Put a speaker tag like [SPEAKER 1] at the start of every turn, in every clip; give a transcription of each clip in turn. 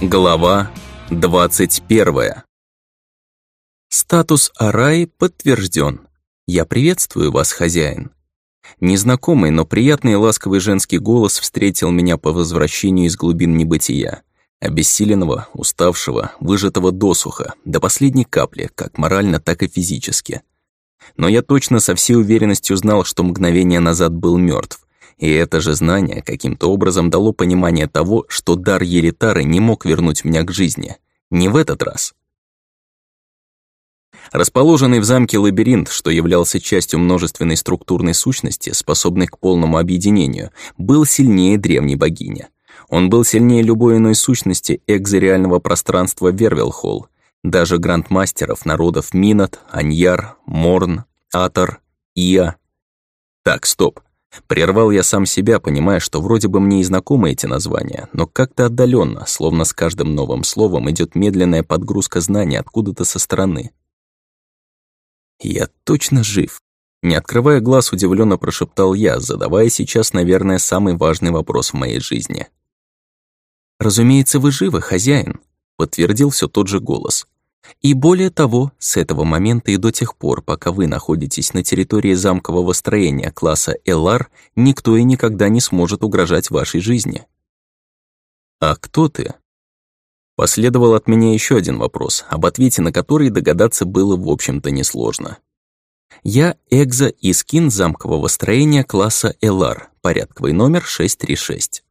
[SPEAKER 1] Глава 21 Статус Араи подтвержден. Я приветствую вас, хозяин. Незнакомый, но приятный и ласковый женский голос встретил меня по возвращению из глубин небытия. Обессиленного, уставшего, выжатого досуха, до последней капли, как морально, так и физически. Но я точно со всей уверенностью знал, что мгновение назад был мертв, и это же знание каким-то образом дало понимание того, что дар Еритары не мог вернуть меня к жизни. Не в этот раз. Расположенный в замке лабиринт, что являлся частью множественной структурной сущности, способной к полному объединению, был сильнее древней богини. Он был сильнее любой иной сущности экзореального пространства Вервелхолл, даже грандмастеров народов Минот, Аньяр, Морн, Атор, Иа. Так, стоп. Прервал я сам себя, понимая, что вроде бы мне и знакомы эти названия, но как-то отдаленно, словно с каждым новым словом идет медленная подгрузка знаний откуда-то со стороны. «Я точно жив», не открывая глаз, удивленно прошептал я, задавая сейчас, наверное, самый важный вопрос в моей жизни. «Разумеется, вы живы, хозяин», — подтвердил все тот же голос. И более того, с этого момента и до тех пор, пока вы находитесь на территории замкового строения класса ЛР, никто и никогда не сможет угрожать вашей жизни. «А кто ты?» Последовал от меня еще один вопрос, об ответе на который догадаться было, в общем-то, несложно. Я Экза и скин замкового строения класса ЛР, порядковый номер 636.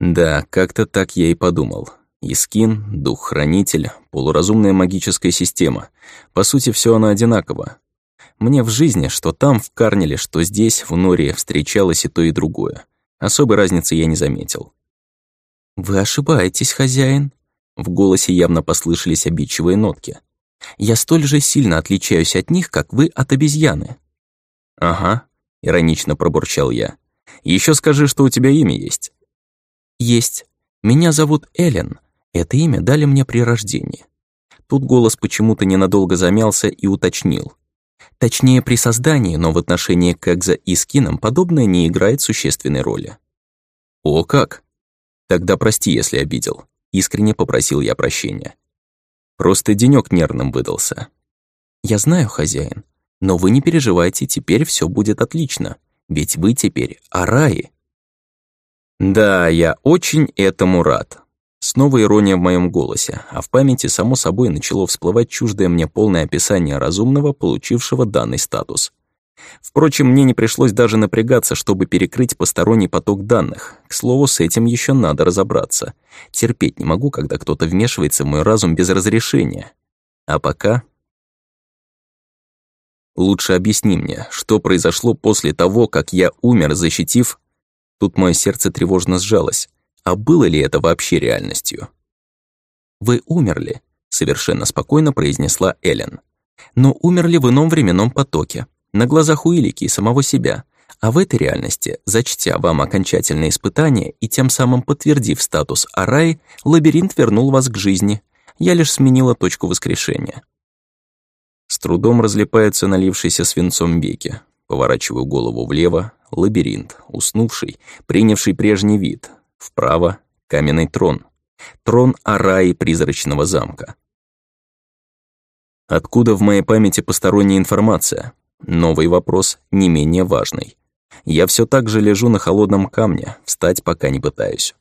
[SPEAKER 1] Да, как-то так я и подумал. Искин, дух-хранитель, полуразумная магическая система. По сути, все оно одинаково. Мне в жизни, что там, в Карнеле, что здесь, в Норе, встречалось и то, и другое. Особой разницы я не заметил. «Вы ошибаетесь, хозяин», — в голосе явно послышались обидчивые нотки. «Я столь же сильно отличаюсь от них, как вы от обезьяны». «Ага», — иронично пробурчал я. Еще скажи, что у тебя имя есть». «Есть. Меня зовут Эллен, это имя дали мне при рождении. Тут голос почему-то ненадолго замялся и уточнил. Точнее, при создании, но в отношении к Экзо и Скинам подобное не играет существенной роли. «О, как? Тогда прости, если обидел». Искренне попросил я прощения. Просто денёк нервным выдался. «Я знаю, хозяин, но вы не переживайте, теперь все будет отлично, ведь вы теперь Араи». «Да, я очень этому рад», Снова ирония в моем голосе, а в памяти само собой начало всплывать чуждое мне полное описание разумного, получившего данный статус. Впрочем, мне не пришлось даже напрягаться, чтобы перекрыть посторонний поток данных. К слову, с этим еще надо разобраться. Терпеть не могу, когда кто-то вмешивается в мой разум без разрешения. А пока... Лучше объясни мне, что произошло после того, как я умер, защитив... Тут мое сердце тревожно сжалось. А было ли это вообще реальностью? «Вы умерли», — совершенно спокойно произнесла Эллен. «Но умерли в ином временном потоке, на глазах у Илики и самого себя, а в этой реальности, зачтя вам окончательное испытание и тем самым подтвердив статус Араи, лабиринт вернул вас к жизни. Я лишь сменила точку воскрешения». С трудом разлипаются налившиеся свинцом веки. Поворачиваю голову влево. Лабиринт, уснувший, принявший прежний вид, Вправо — каменный трон. Трон Араи призрачного замка. Откуда в моей памяти посторонняя информация? Новый вопрос, не менее важный. Я все так же лежу на холодном камне, встать пока не пытаюсь.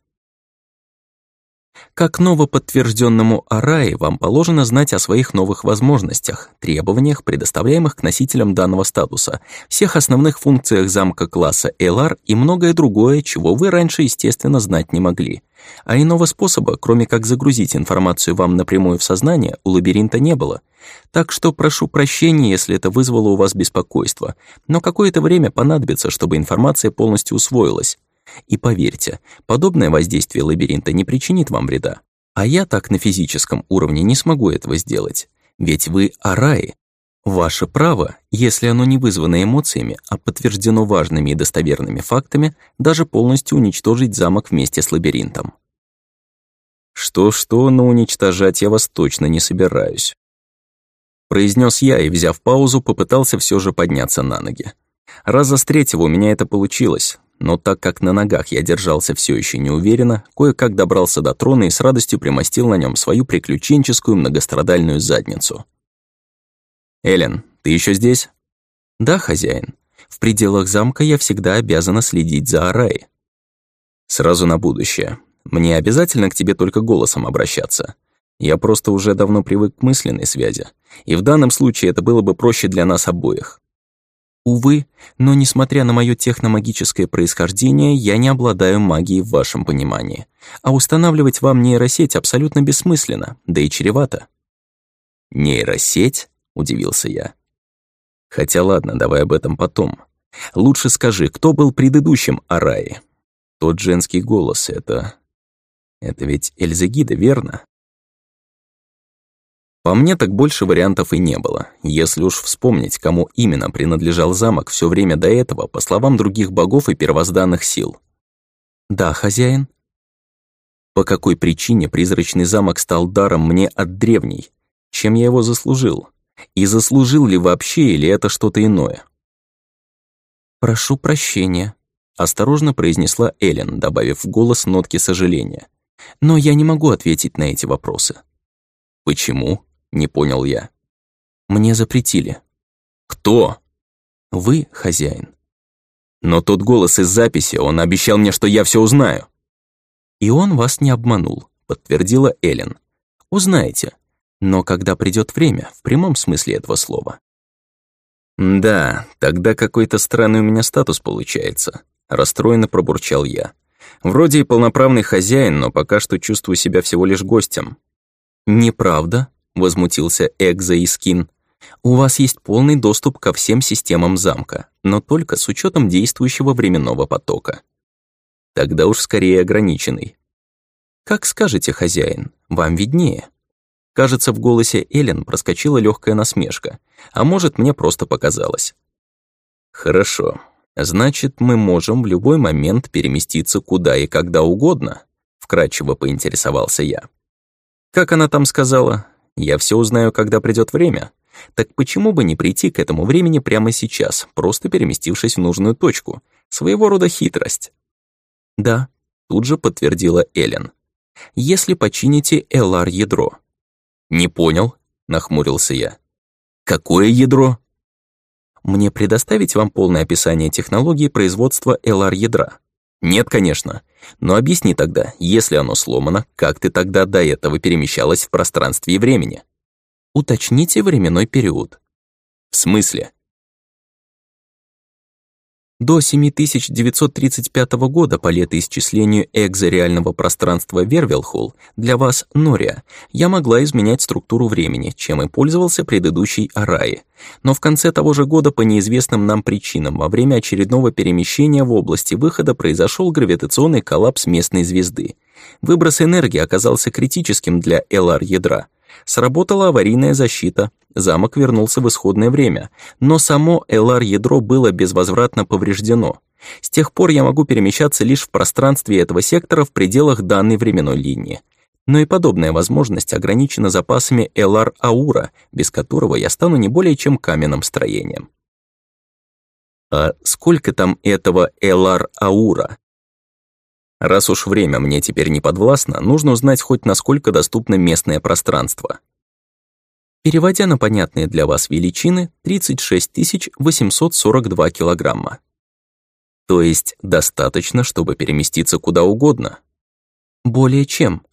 [SPEAKER 1] Как новоподтвержденному Араи вам положено знать о своих новых возможностях, требованиях, предоставляемых к носителям данного статуса, всех основных функциях замка класса LR и многое другое, чего вы раньше, естественно, знать не могли. А иного способа, кроме как загрузить информацию вам напрямую в сознание, у лабиринта не было. Так что прошу прощения, если это вызвало у вас беспокойство, но какое-то время понадобится, чтобы информация полностью усвоилась. И поверьте, подобное воздействие лабиринта не причинит вам вреда. А я так на физическом уровне не смогу этого сделать. Ведь вы араи. Ваше право, если оно не вызвано эмоциями, а подтверждено важными и достоверными фактами, даже полностью уничтожить замок вместе с лабиринтом. Что-что, но уничтожать я вас точно не собираюсь. Произнес я и, взяв паузу, попытался все же подняться на ноги. Раза с третьего у меня это получилось, но так как на ногах я держался все еще неуверенно, кое-как добрался до трона и с радостью примостил на нем свою приключенческую многострадальную задницу. «Эллен, ты еще здесь?» «Да, хозяин. В пределах замка я всегда обязана следить за Араи». «Сразу на будущее. Мне обязательно к тебе только голосом обращаться. Я просто уже давно привык к мысленной связи, и в данном случае это было бы проще для нас обоих. Увы, но несмотря на мое техномагическое происхождение, я не обладаю магией в вашем понимании. А устанавливать вам нейросеть абсолютно бессмысленно, да и чревато. «Нейросеть?» — удивился я. «Хотя ладно, давай об этом потом. Лучше скажи, кто был предыдущим Араи? Тот женский голос — это... Это ведь Эльзегида, верно?» По мне так больше вариантов и не было. Если уж вспомнить, кому именно принадлежал замок все время до этого, по словам других богов и первозданных сил. «Да, хозяин». По какой причине призрачный замок стал даром мне от древней? Чем я его заслужил? И заслужил ли вообще, или это что-то иное? «Прошу прощения», — осторожно произнесла Эллен, добавив в голос нотки сожаления. «Но я не могу ответить на эти вопросы». «Почему?» Не понял я. Мне запретили. Кто? Вы, хозяин. Но тот голос из записи, он обещал мне, что я все узнаю. И он вас не обманул, подтвердила Эллен. Узнаете. Но когда придет время, в прямом смысле этого слова. Да, тогда какой-то странный у меня статус получается. Расстроенно пробурчал я. Вроде и полноправный хозяин, но пока что чувствую себя всего лишь гостем. Неправда, — возмутился Экза и Скин. «У вас есть полный доступ ко всем системам замка, но только с учетом действующего временного потока. Тогда уж скорее ограниченный. Как скажете, хозяин, вам виднее». Кажется, в голосе Эллен проскочила легкая насмешка, а может, мне просто показалось. «Хорошо. Значит, мы можем в любой момент переместиться куда и когда угодно», вкратчиво поинтересовался я. «Как она там сказала? Я все узнаю, когда придет время. Так почему бы не прийти к этому времени прямо сейчас, просто переместившись в нужную точку? Своего рода хитрость. Да, тут же подтвердила Эллен. Если почините LR-ядро. Не понял, нахмурился я. Какое ядро? Мне предоставить вам полное описание технологии производства LR-ядра? Нет, конечно. Но объясни тогда, если оно сломано, как ты тогда до этого перемещалась в пространстве и времени? Уточните временной период. В смысле? До 7935 года по летоисчислению экзореального пространства Вервелхолл для вас, Нория, я могла изменять структуру времени, чем и пользовался предыдущий Араи. Но в конце того же года по неизвестным нам причинам во время очередного перемещения в области выхода произошел гравитационный коллапс местной звезды. Выброс энергии оказался критическим для ЛР-ядра. Сработала аварийная защита, замок вернулся в исходное время, но само ЛР-ядро было безвозвратно повреждено. С тех пор я могу перемещаться лишь в пространстве этого сектора в пределах данной временной линии. Но и подобная возможность ограничена запасами ЛР-аура, без которого я стану не более чем каменным строением. А сколько там этого ЛР-аура? Раз уж время мне теперь не подвластно, нужно узнать хоть насколько доступно местное пространство. Переводя на понятные для вас величины, 36 842 килограмма. То есть достаточно, чтобы переместиться куда угодно. Более чем.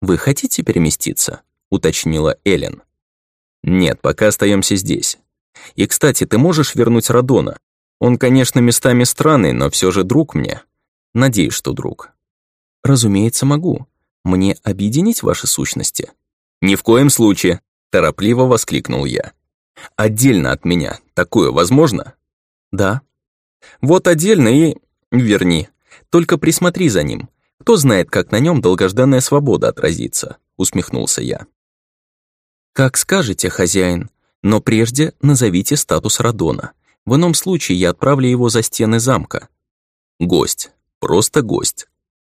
[SPEAKER 1] Вы хотите переместиться? уточнила Элен. Нет, пока остаемся здесь. И, кстати, ты можешь вернуть Радона. Он, конечно, местами странный, но все же друг мне. Надеюсь, что друг. Разумеется, могу. Мне объединить ваши сущности? Ни в коем случае, Торопливо воскликнул я. «Отдельно от меня. Такое возможно?» «Да». «Вот отдельно и... верни. Только присмотри за ним. Кто знает, как на нем долгожданная свобода отразится», усмехнулся я. «Как скажете, хозяин, но прежде назовите статус Радона. В ином случае я отправлю его за стены замка». «Гость. Просто гость.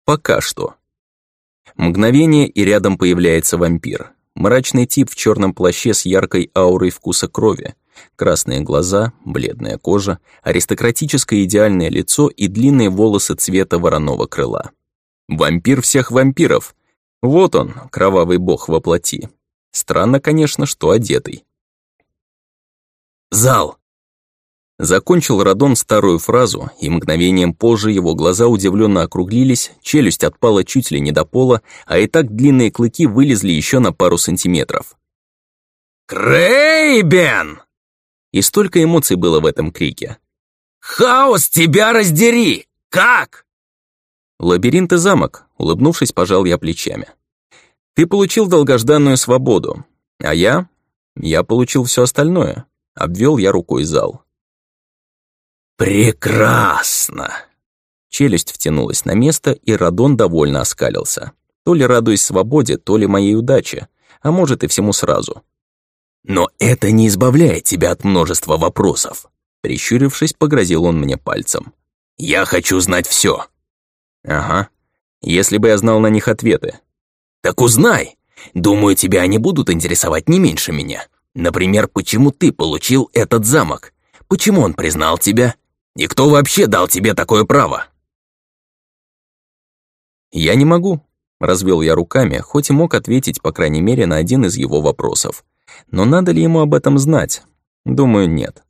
[SPEAKER 1] Пока что». Мгновение, и рядом появляется вампир. Мрачный тип в черном плаще с яркой аурой вкуса крови. Красные глаза, бледная кожа, аристократическое идеальное лицо и длинные волосы цвета вороного крыла. Вампир всех вампиров. Вот он, кровавый бог во плоти. Странно, конечно, что одетый. «Зал!» Закончил Радон старую фразу, и мгновением позже его глаза удивленно округлились, челюсть отпала чуть ли не до пола, а и так длинные клыки вылезли еще на пару сантиметров. «Крейбен!» И столько эмоций было в этом крике. «Хаос, тебя раздери! Как?» «Лабиринт и замок», — улыбнувшись, пожал я плечами. «Ты получил долгожданную свободу, а я... я получил все остальное», — обвел я рукой зал. «Прекрасно!» Челюсть втянулась на место, и Радон довольно оскалился. То ли радуясь свободе, то ли моей удаче, а может и всему сразу. «Но это не избавляет тебя от множества вопросов!» Прищурившись, погрозил он мне пальцем. «Я хочу знать все. «Ага. Если бы я знал на них ответы». «Так узнай! Думаю, тебя они будут интересовать не меньше меня. Например, почему ты получил этот замок? Почему он признал тебя? И кто вообще дал тебе такое право?» «Я не могу», — развел я руками, хоть и мог ответить, по крайней мере, на один из его вопросов. Но надо ли ему об этом знать? Думаю, нет.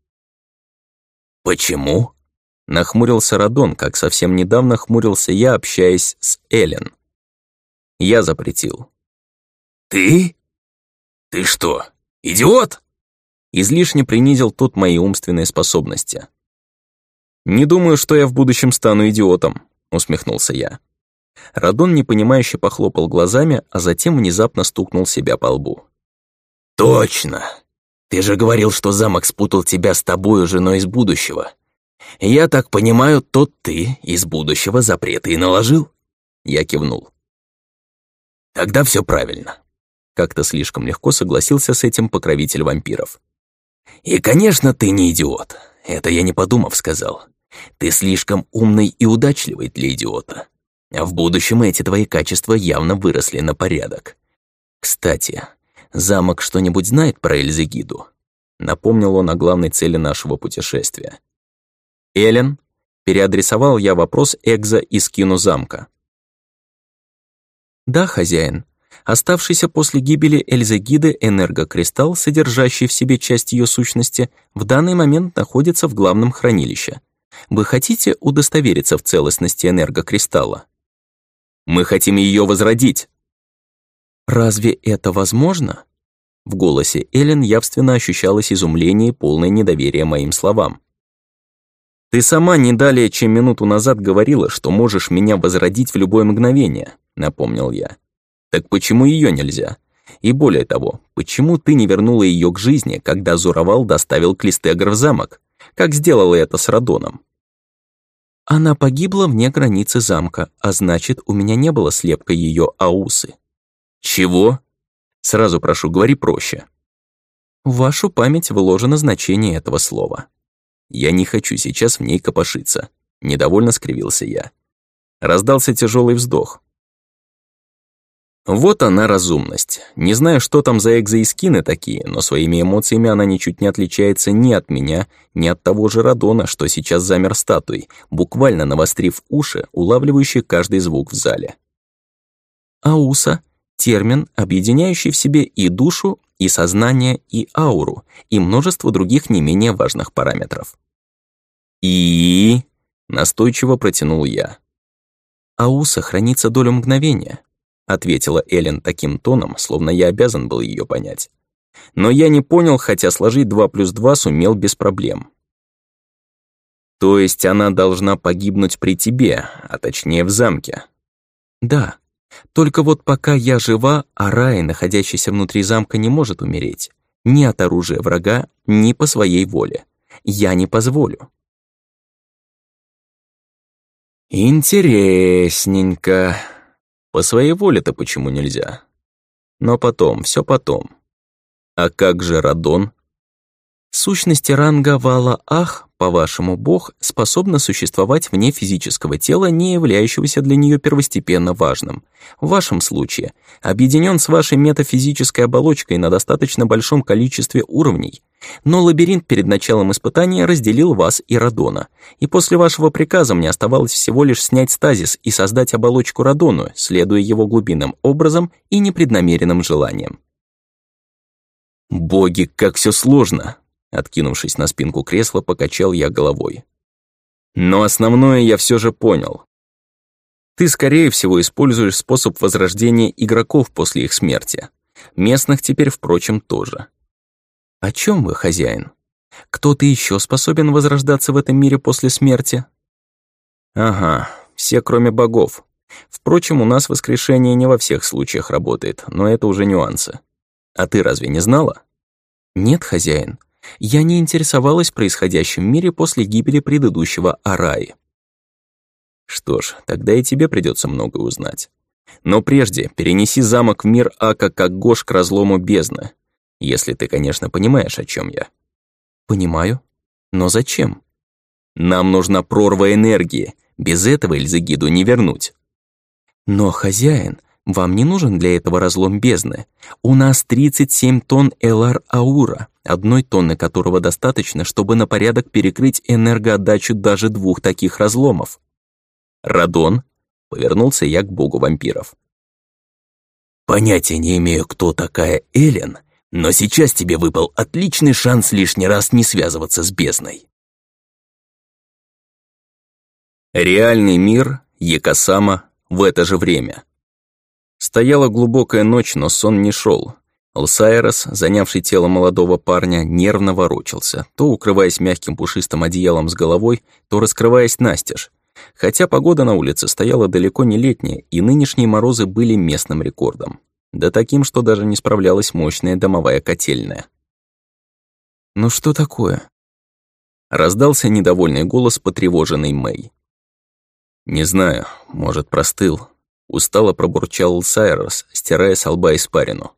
[SPEAKER 1] «Почему?» — нахмурился Радон, как совсем недавно хмурился я, общаясь с Эллен. Я запретил.
[SPEAKER 2] «Ты? Ты что, идиот?»
[SPEAKER 1] Излишне принизил тот мои умственные способности. «Не думаю, что я в будущем стану идиотом», — усмехнулся я. Радон непонимающе похлопал глазами, а затем внезапно стукнул себя по лбу.
[SPEAKER 2] «Точно! Ты же говорил, что замок спутал тебя с тобою, женой из будущего. Я так понимаю, тот ты из будущего запреты и наложил?»
[SPEAKER 1] Я кивнул.
[SPEAKER 2] «Тогда все правильно».
[SPEAKER 1] Как-то слишком легко согласился с этим покровитель вампиров.
[SPEAKER 2] «И, конечно, ты не идиот. Это я не подумав сказал. Ты слишком умный и удачливый для идиота. А в будущем эти твои качества явно выросли на порядок. Кстати, замок что-нибудь знает про Эльзегиду?
[SPEAKER 1] Напомнил он о главной цели нашего путешествия. Элен, переадресовал я вопрос Экза из кину замка. Да, хозяин. Оставшийся после гибели Эльзегиды энергокристалл, содержащий в себе часть ее сущности, в данный момент находится в главном хранилище. Вы хотите удостовериться в целостности энергокристалла? Мы хотим ее возродить. Разве это возможно? В голосе Эллен явственно ощущалось изумление и полное недоверие моим словам. «Ты сама не далее, чем минуту назад говорила, что можешь меня возродить в любое мгновение», — напомнил я. «Так почему ее нельзя? И более того, почему ты не вернула ее к жизни, когда Зуровал доставил Клистегр в замок? Как сделала это с Радоном?» Она погибла вне границы замка, а значит, у меня не было слепка ее аусы. Чего? Сразу прошу, говори проще. В вашу память вложено значение этого слова. Я не хочу сейчас в ней копошиться. Недовольно скривился я. Раздался тяжелый вздох. Вот она разумность. Не знаю, что там за экзоискины такие, но своими эмоциями она ничуть не отличается ни от меня, ни от того же Радона, что сейчас замер статуей, буквально навострив уши, улавливающий каждый звук в зале. Ауса — термин, объединяющий в себе и душу, и сознание, и ауру, и множество других не менее важных параметров. И... Настойчиво протянул я. Ауса хранится долю мгновения, ответила Эллен таким тоном, словно я обязан был ее понять. Но я не понял, хотя сложить два плюс два сумел без проблем. То есть она должна погибнуть при тебе, а точнее в замке? Да. Только вот пока я жива, Арай, находящийся внутри замка, не может умереть. Ни от оружия врага, ни по своей воле. Я не позволю. Интересненько. По своей воле-то почему нельзя? Но потом, все потом. А как же Радон? Сущности ранга Вала Ах, по-вашему, Бог способна существовать вне физического тела, не являющегося для нее первостепенно важным. В вашем случае объединен с вашей метафизической оболочкой на достаточно большом количестве уровней. Но лабиринт перед началом испытания разделил вас и Радона, и после вашего приказа мне оставалось всего лишь снять стазис и создать оболочку Радону, следуя его глубинным образом и непреднамеренным желаниям.
[SPEAKER 2] «Боги, как все сложно!» Откинувшись на спинку кресла, покачал я головой. Но основное я все же понял. Ты, скорее всего, используешь способ возрождения игроков после их смерти. Местных теперь, впрочем, тоже.
[SPEAKER 1] О чем вы, хозяин? Кто-то еще способен возрождаться в этом мире после смерти?
[SPEAKER 2] Ага, все кроме богов. Впрочем, у нас воскрешение не во всех случаях работает, но это уже нюансы. А ты разве не знала?
[SPEAKER 1] Нет, хозяин. Я не интересовалась происходящим мире после гибели предыдущего Араи.
[SPEAKER 2] Что ж, тогда и тебе придется многое узнать. Но прежде перенеси замок в мир Ака как Гош к разлому бездны. Если ты, конечно, понимаешь, о чем я.
[SPEAKER 1] Понимаю. Но зачем?
[SPEAKER 2] Нам нужна прорва энергии. Без этого Эльзагиду не вернуть.
[SPEAKER 1] Но, хозяин, вам не нужен для этого разлом бездны. У нас 37 тонн Элар-Аура, одной тонны которого достаточно, чтобы на порядок перекрыть энергоотдачу даже двух таких разломов.
[SPEAKER 2] Радон, повернулся я к богу вампиров. Понятия не имею, кто такая Элен, но сейчас тебе выпал отличный шанс лишний раз не связываться с бездной. Реальный мир, Якосама, в это же время. Стояла глубокая ночь, но сон не шел. Алсайрос, занявший тело молодого парня, нервно ворочался, то укрываясь мягким пушистым одеялом с головой, то раскрываясь настежь. Хотя погода на улице стояла далеко не летняя, и нынешние морозы были местным рекордом. Да таким, что даже не справлялась мощная домовая котельная.
[SPEAKER 1] «Ну что такое?»
[SPEAKER 2] Раздался недовольный голос потревоженный Мэй. «Не знаю, может, простыл, Устало пробурчал Сайрос, стирая с лба испарину.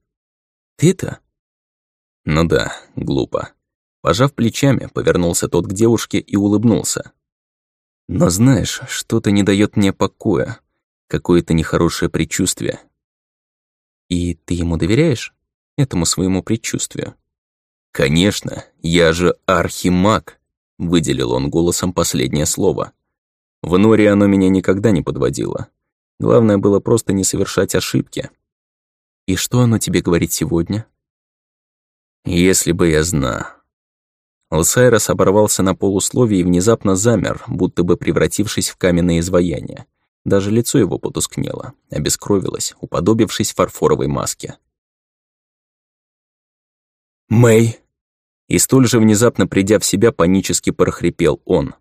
[SPEAKER 1] «Ты-то?»
[SPEAKER 2] «Ну да, глупо». Пожав плечами, повернулся тот к девушке и улыбнулся. «Но знаешь, что-то не дает мне покоя. Какое-то нехорошее предчувствие».
[SPEAKER 1] «И ты ему доверяешь? Этому своему предчувствию?»
[SPEAKER 2] «Конечно, я же архимаг», — выделил он голосом последнее слово. «В норе оно меня никогда не подводило. Главное было просто не совершать ошибки.
[SPEAKER 1] И что оно тебе говорит сегодня?
[SPEAKER 2] Если бы я знал. Алсайрос оборвался на полусловие и внезапно замер, будто бы превратившись в каменное изваяние. Даже лицо его потускнело, обескровилось, уподобившись фарфоровой маске. «Мэй!» И столь же внезапно придя в себя, панически прохрипел он.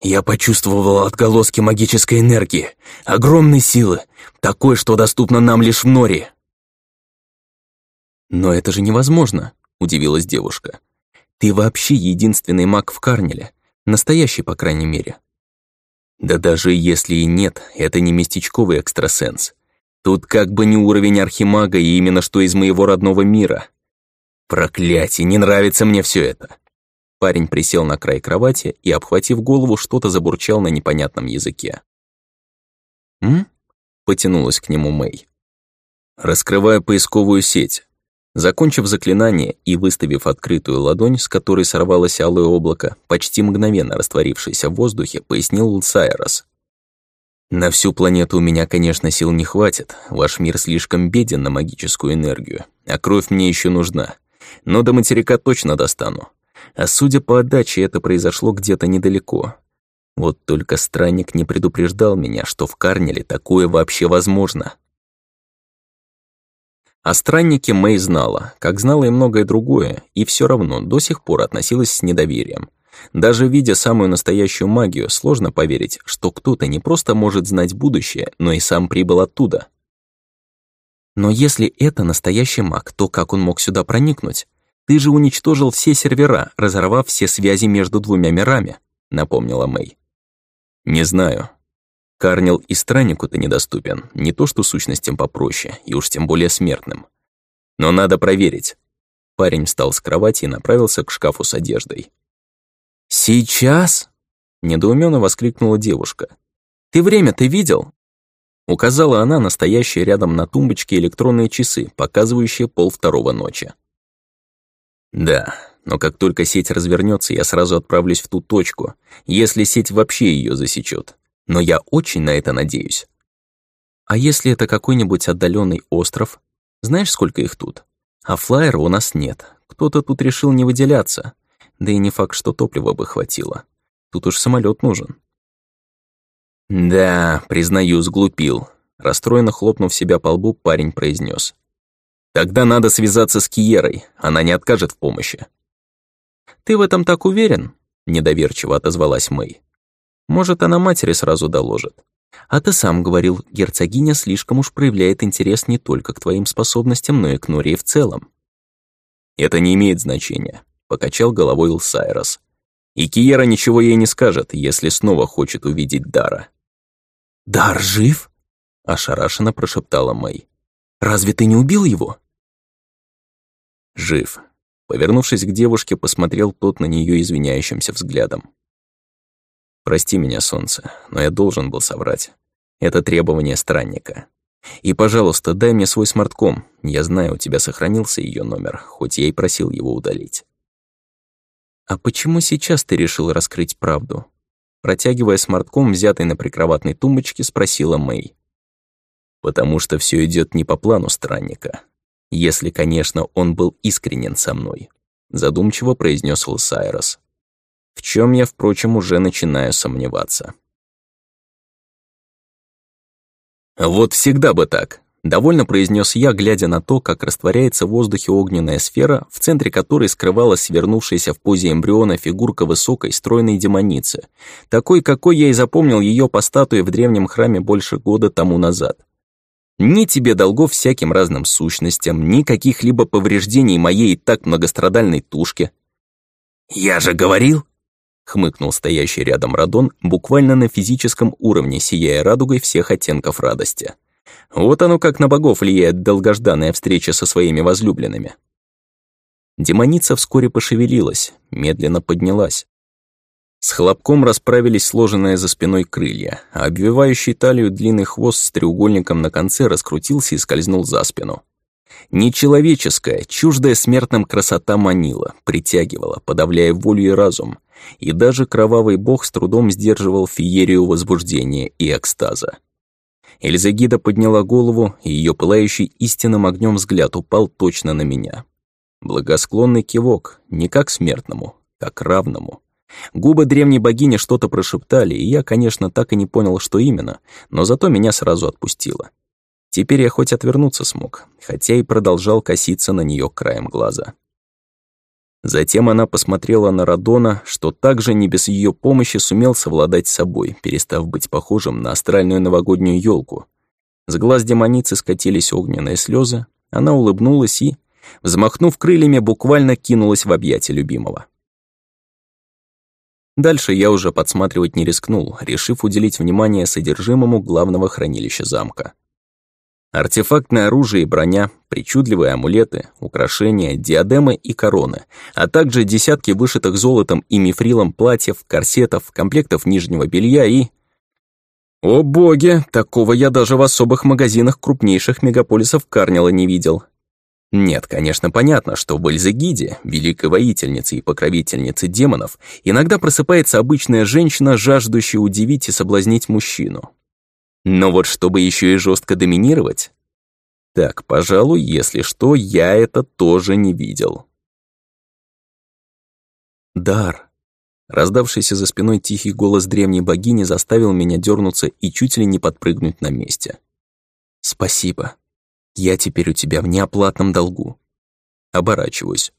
[SPEAKER 2] Я почувствовал отголоски магической энергии, огромной силы, такой, что доступно нам лишь в норе.
[SPEAKER 1] «Но это же невозможно», — удивилась девушка. «Ты вообще единственный маг в Карнеле, настоящий, по крайней мере».
[SPEAKER 2] «Да даже если и нет, это не местечковый экстрасенс. Тут как бы не уровень архимага и именно что из моего родного мира. Проклятие, не нравится мне все это. Парень присел на край кровати и, обхватив голову, что-то забурчал на непонятном языке.
[SPEAKER 1] «М?»
[SPEAKER 2] — потянулась к нему Мэй. Раскрываю поисковую сеть. Закончив заклинание и выставив открытую ладонь, с которой сорвалось алое облако, почти мгновенно растворившееся в воздухе, пояснил Лсайрос. «На всю планету у меня, конечно, сил не хватит, ваш мир слишком беден на магическую энергию, а кровь мне еще нужна. Но до материка точно достану. А судя по отдаче, это произошло где-то недалеко. Вот только странник не предупреждал меня, что в Карнеле такое вообще возможно. О страннике Мэй знала, как знала и многое другое, и все равно до сих пор относилась с недоверием. Даже видя самую настоящую магию, сложно поверить, что кто-то не просто может знать будущее, но и сам прибыл оттуда.
[SPEAKER 1] Но если это настоящий маг, то как он мог сюда проникнуть? Ты же уничтожил все сервера, разорвав все связи между двумя мирами», — напомнила Мэй.
[SPEAKER 2] «Не знаю. Карнил и Страннику-то недоступен, не то что сущностям попроще, и уж тем более смертным. Но надо проверить».
[SPEAKER 1] Парень встал с кровати и направился к шкафу с одеждой.
[SPEAKER 2] «Сейчас?» — недоуменно воскликнула девушка. «Ты время ты видел?»
[SPEAKER 1] Указала она на стоящие рядом на тумбочке электронные часы, показывающие пол второго ночи. «Да, но как только сеть развернется, я сразу отправлюсь в ту точку, если сеть вообще ее засечет. Но я очень на это надеюсь. А если это какой-нибудь отдаленный остров? Знаешь, сколько их тут? А флайера у нас нет. Кто-то тут решил не выделяться. Да и не факт, что топлива бы хватило. Тут уж самолет нужен. Да, признаю, сглупил. Расстроенно хлопнув себя по лбу, парень произнес: Тогда надо связаться с Киерой, она не откажет в помощи. «Ты в этом так уверен?» — недоверчиво отозвалась Мэй. «Может, она матери сразу доложит. А ты сам говорил, герцогиня слишком уж проявляет интерес не только к твоим способностям, но и к Нурии в целом». «Это не имеет значения», — покачал головой Лсайрос. «И Киера ничего ей не скажет, если снова хочет увидеть Дара».
[SPEAKER 2] «Дар жив?» — ошарашенно прошептала Мэй. «Разве ты не убил его?»
[SPEAKER 1] «Жив», Повернувшись к девушке, посмотрел тот на нее извиняющимся взглядом. «Прости меня, солнце, но я должен был соврать. Это требование странника. И, пожалуйста, дай мне свой смартком. Я знаю, у тебя сохранился ее номер, хоть я и просил его удалить». «А почему сейчас ты решил раскрыть правду?» Протягивая смартком, взятый на прикроватной тумбочке, спросила Мэй. «Потому что все идет не по плану странника», если, конечно, он был искренен со мной, задумчиво произнес Лсайрос. В чем я, впрочем, уже начинаю сомневаться. Вот всегда бы так, довольно произнес я, глядя на то, как растворяется в воздухе огненная сфера, в центре которой скрывалась свернувшаяся в позе эмбриона фигурка высокой, стройной демоницы, такой, какой я и запомнил ее по статуе в древнем храме больше года тому назад. Ни тебе долгов всяким разным сущностям, ни каких-либо повреждений моей так многострадальной тушке.
[SPEAKER 2] «Я же говорил!»
[SPEAKER 1] — хмыкнул стоящий рядом Радон, буквально на физическом уровне, сияя радугой всех оттенков радости. Вот оно как на богов влияет долгожданная встреча со своими возлюбленными. Демоница вскоре пошевелилась, медленно поднялась. С хлопком расправились сложенные за спиной крылья, а обвивающий талию длинный хвост с треугольником на конце раскрутился и скользнул за спину. Нечеловеческая, чуждая смертным красота манила, притягивала, подавляя волю и разум, и даже кровавый бог с трудом сдерживал феерию возбуждения и экстаза. Эльзагида подняла голову, и ее пылающий истинным огнем взгляд упал точно на меня. Благосклонный кивок, не как смертному, как равному. Губы древней богини что-то прошептали, и я, конечно, так и не понял, что именно, но зато меня сразу отпустило. Теперь я хоть отвернуться смог, хотя и продолжал коситься на нее краем глаза. Затем она посмотрела на Радона, что также не без ее помощи сумел совладать с собой, перестав быть похожим на астральную новогоднюю елку. С глаз демоницы скатились огненные слезы, она улыбнулась и, взмахнув крыльями, буквально кинулась в объятия любимого. Дальше я уже подсматривать не рискнул, решив уделить внимание содержимому главного хранилища замка. Артефактное оружие и броня, причудливые амулеты, украшения, диадемы и короны, а также десятки вышитых золотом и мифрилом платьев, корсетов, комплектов нижнего белья и... О боги, такого я даже в особых магазинах крупнейших мегаполисов Карнила не видел. Нет, конечно, понятно, что в Эльзегиде, великой воительнице и покровительнице демонов, иногда просыпается обычная женщина, жаждущая удивить и соблазнить мужчину. Но вот чтобы еще и жестко доминировать... Так, пожалуй, если что, я это тоже не видел. Дар. Раздавшийся за спиной тихий голос древней богини заставил меня дернуться и чуть ли не подпрыгнуть на месте. «Спасибо», я теперь у тебя в неоплатном долгу. Оборачиваюсь.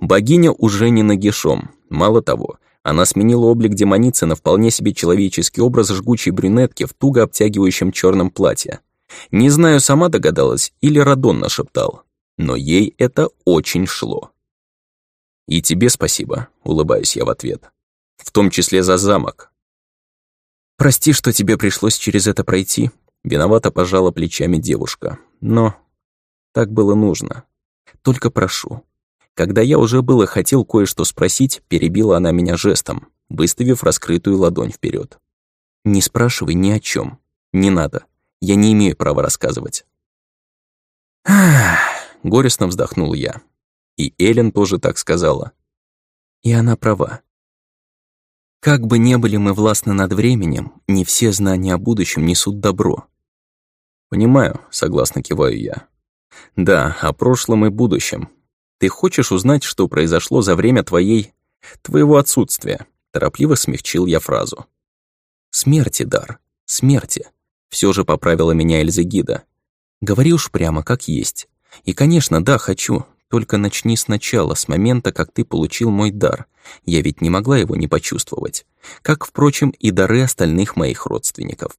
[SPEAKER 1] Богиня уже не нагишом. Мало того, она сменила облик демоницы на вполне себе человеческий образ жгучей брюнетки в туго обтягивающем черном платье. Не знаю, сама догадалась или Радон нашептал, но ей это очень шло. «И тебе спасибо», — улыбаюсь я в ответ. «В том числе за замок». «Прости, что тебе пришлось через это пройти», — виновато пожала плечами девушка. Но так было нужно. Только прошу, Когда я уже было хотел кое-что спросить, перебила она меня жестом, выставив раскрытую ладонь вперед. «Не спрашивай ни о чем. Не надо. Я не имею права рассказывать». Горестно вздохнул я. И Эллен тоже так сказала. И она права. Как бы не были мы властны над временем, не все знания о будущем несут добро. «Понимаю», — согласно киваю я. «Да, о прошлом и будущем. Ты хочешь узнать, что произошло за время твоей... твоего отсутствия?» Торопливо смягчил я фразу. «Смерти, Дар, смерти», — все же поправила меня Эльза Гида. «Говори уж прямо, как есть. И, конечно, да, хочу, только начни сначала, с момента, как ты получил мой дар. Я ведь не могла его не почувствовать. Как, впрочем, и дары остальных моих родственников.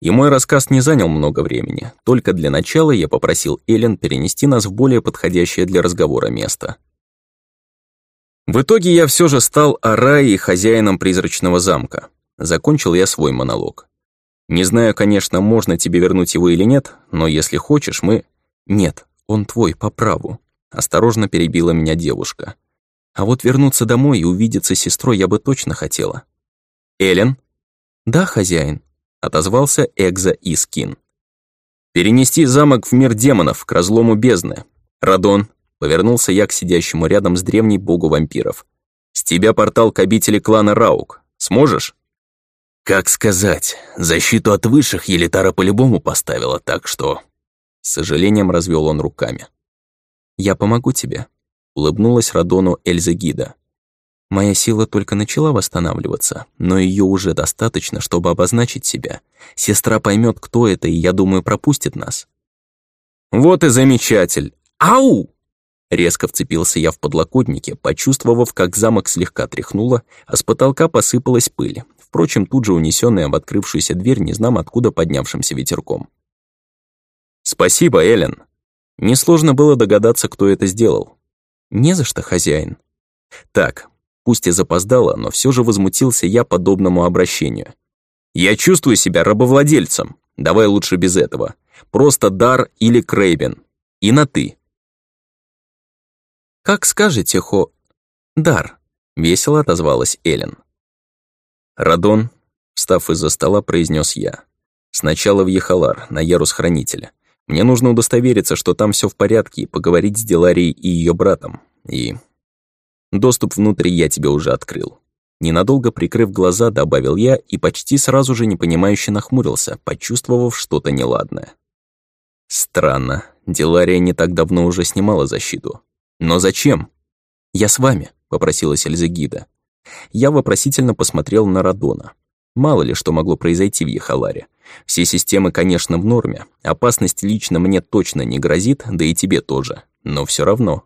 [SPEAKER 1] И мой рассказ не занял много времени. Только для начала я попросил Эллен перенести нас в более подходящее для разговора место. В итоге я все же стал Араей и хозяином призрачного замка. Закончил я свой монолог. Не знаю, конечно, можно тебе вернуть его или нет, но если хочешь, мы... Нет, он твой по праву», — осторожно перебила меня девушка. «А вот вернуться домой и увидеться с сестрой я бы точно хотела». «Эллен?» «Да, хозяин», — отозвался Экза Искин. «Перенести замок в мир демонов, к разлому бездны. Радон», — повернулся я к сидящему рядом с древней богу вампиров. «С тебя портал к обители клана Раук. Сможешь?»
[SPEAKER 2] «Как сказать, защиту от высших Елитара по-любому поставила, так что с сожалением развел он руками. «Я помогу тебе», — улыбнулась Радону Эльза Гида. «Моя сила только начала восстанавливаться, но ее уже достаточно, чтобы обозначить себя. Сестра поймет, кто это, и, я думаю, пропустит нас».
[SPEAKER 1] «Вот и замечатель! Ау!» Резко вцепился я в подлокотники, почувствовав, как замок слегка тряхнуло, а с потолка посыпалась пыль, впрочем, тут же унесенная в открывшуюся дверь незнам откуда поднявшимся ветерком. «Спасибо, Эллен». Несложно было догадаться, кто это сделал. «Не за что, хозяин». Так, пусть и запоздало, но все же возмутился я подобному обращению. «Я чувствую себя рабовладельцем. Давай лучше без этого. Просто Дар или Крейбен. И на «ты».
[SPEAKER 2] «Как скажете, Хо...» «Дар», — весело отозвалась Эллен.
[SPEAKER 1] «Радон», — встав из-за стола, произнес я. «Сначала в Ехалар, на ярус Хранителя. Мне нужно удостовериться, что там все в порядке, и поговорить с Деларией и ее братом. И... Доступ внутрь я тебе уже открыл. Ненадолго прикрыв глаза, добавил я и почти сразу же непонимающе нахмурился, почувствовав что-то неладное. Странно, Делария не так давно уже снимала защиту. Но зачем? Я с вами, попросилась Эльзегида. Я вопросительно посмотрел на Радона. Мало ли что могло произойти в Ехаларе. Все системы, конечно, в норме. Опасность лично мне точно не грозит, да и тебе тоже. Но все равно.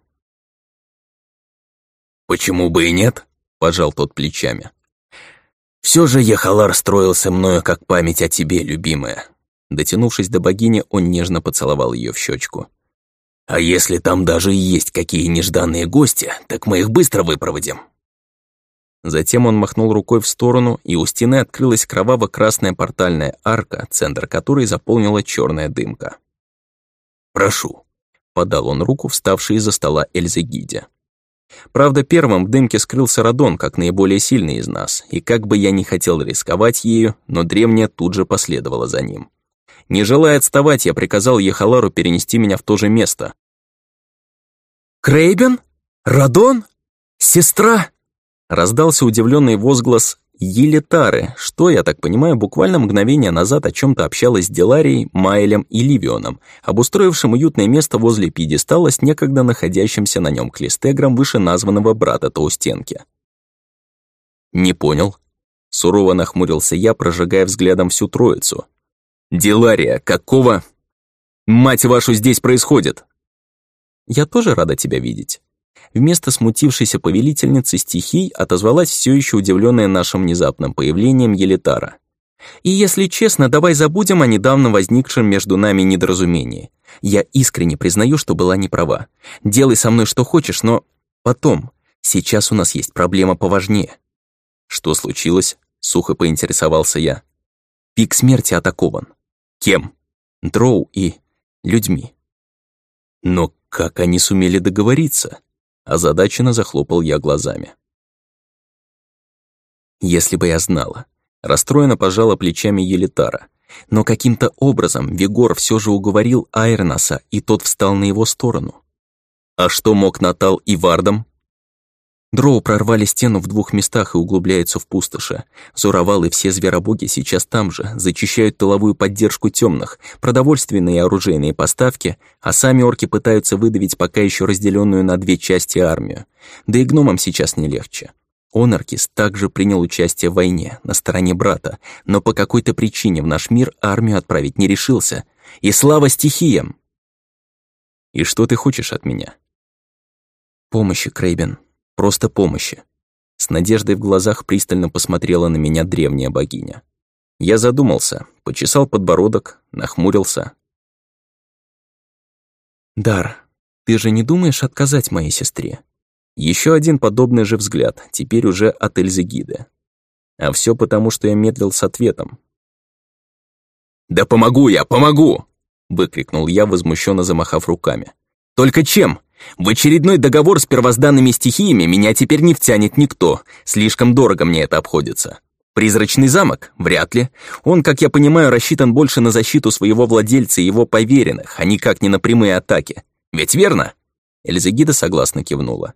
[SPEAKER 2] «Почему бы и нет?» — пожал тот плечами. Все же Ехалар строился мною как память о тебе, любимая».
[SPEAKER 1] Дотянувшись до богини, он нежно поцеловал ее в щечку.
[SPEAKER 2] «А если там даже и есть какие нежданные гости, так мы их быстро выпроводим.
[SPEAKER 1] Затем он махнул рукой в сторону, и у стены открылась кроваво-красная портальная арка, центр которой заполнила черная дымка.
[SPEAKER 2] «Прошу», — подал он руку, вставший из-за стола Эльзы Гидя.
[SPEAKER 1] Правда, первым в дымке скрылся Радон, как наиболее сильный из нас, и как бы я ни хотел рисковать ею, но древняя тут же последовала за ним. Не желая отставать, я приказал Ехалару перенести меня в то же место.
[SPEAKER 3] «Крейбен? Радон? Сестра?»
[SPEAKER 1] Раздался удивленный возглас Елитары, что, я так понимаю, буквально мгновение назад о чем то общалась с Деларией, Майлем и Ливионом, обустроившим уютное место возле пьедестала с некогда находящимся на нем клистегром вышеназванного брата Тоустенки. «Не понял». Сурово нахмурился я, прожигая взглядом всю троицу. «Делария, какого... Мать вашу, здесь происходит?» «Я тоже рада тебя видеть». Вместо смутившейся повелительницы стихий отозвалась все еще удивленная нашим внезапным появлением Елитара. «И если честно, давай забудем о недавно возникшем между нами недоразумении. Я искренне признаю, что была неправа. Делай со мной что хочешь, но потом. Сейчас у нас есть проблема поважнее». «Что случилось?» — сухо поинтересовался я. «Пик смерти атакован. Кем?» «Дроу и... людьми». «Но как они сумели договориться?» Озадаченно захлопал я глазами. Если бы я знала. Расстроенно пожала плечами Елитара. Но каким-то образом Вигор все же уговорил Айрнаса, и тот встал на его сторону. А что мог Натал и Вардам? Дроу прорвали стену в двух местах и углубляются в пустоши. Зуровал и все зверобоги сейчас там же, зачищают тыловую поддержку темных, продовольственные и оружейные поставки, а сами орки пытаются выдавить пока еще разделенную на две части армию. Да и гномам сейчас не легче. Онаркис также принял участие в войне на стороне брата, но по какой-то причине в наш мир армию отправить не решился. И слава стихиям! И что ты хочешь от меня? Помощи, Крейбен. Просто помощи. С надеждой в глазах пристально посмотрела на меня древняя богиня. Я задумался, почесал подбородок, нахмурился. «Дар, ты же не думаешь отказать моей сестре?» Еще один подобный же взгляд, теперь уже от Эльзы. А все потому, что я медлил с ответом. «Да помогу я, помогу!» — выкрикнул я, возмущенно замахав руками. «Только чем? В очередной договор с первозданными стихиями меня теперь не втянет никто, слишком дорого мне это обходится. Призрачный замок? Вряд ли. Он, как я понимаю, рассчитан больше на защиту своего владельца и его поверенных, а никак не на прямые атаки. Ведь верно?» Эльзегида согласно кивнула.